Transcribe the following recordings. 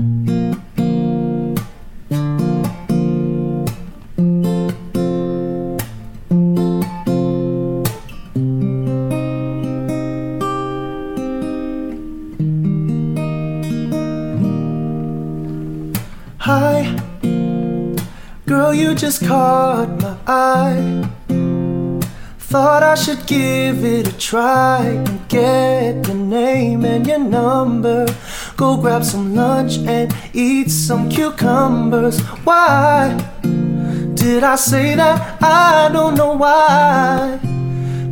Hi, girl, you just caught my eye. Thought I should give it a try and get your name and your number. Go grab some lunch and eat some cucumbers. Why did I say that? I don't know why.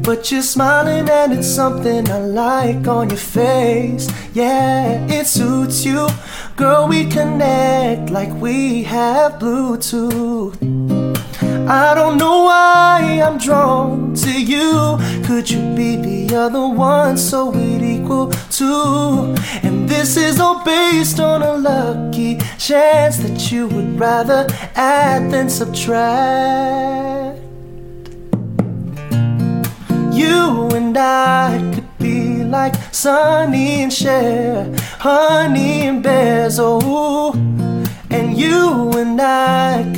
But you're smiling and it's something I like on your face. Yeah, it suits you. Girl, we connect like we have Bluetooth. I don't know why I'm drawn to you. Could you be the other one so we'd equal two? And this is all based on a lucky chance that you would rather add than subtract. You and I could be like Sonny and Cher, honey and bears, oh. And you and I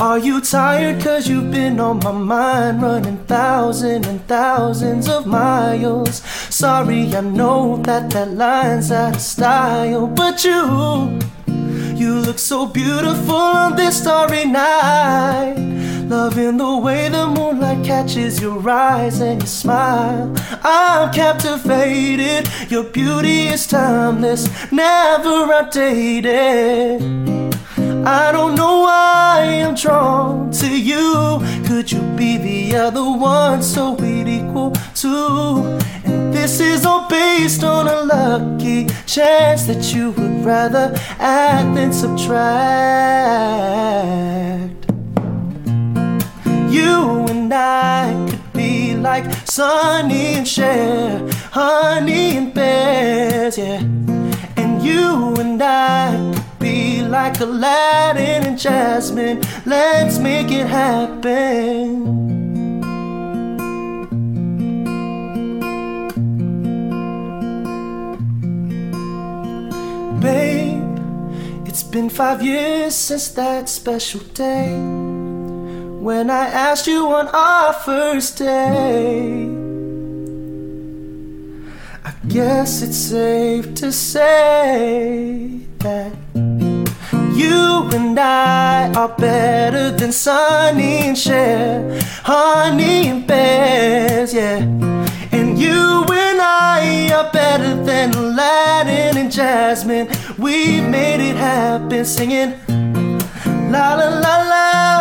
Are you tired? Cause you've been on my mind, running thousands and thousands of miles. Sorry, I know that that line's out of style, but you, you look so beautiful on this starry night. Loving the way the moonlight catches your eyes and your smile. I'm captivated. Your beauty is timeless, never outdated. I don't know why I'm drawn to you. Could you be the other one so we'd equal two? And this is all based on a lucky chance that you would rather add than subtract. You and I could be like Sonny and Cher, honey and bears, yeah. And you and I like Aladdin and Jasmine. Let's make it happen. Babe, it's been five years since that special day when I asked you on our first day. I guess it's safe to say that you and I are better than Sonny and Cher, honey and bears, yeah. And you and I are better than Aladdin and Jasmine. We've made it happen, singing. La la la la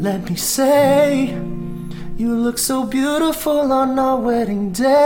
Let me say you look so beautiful on our wedding day.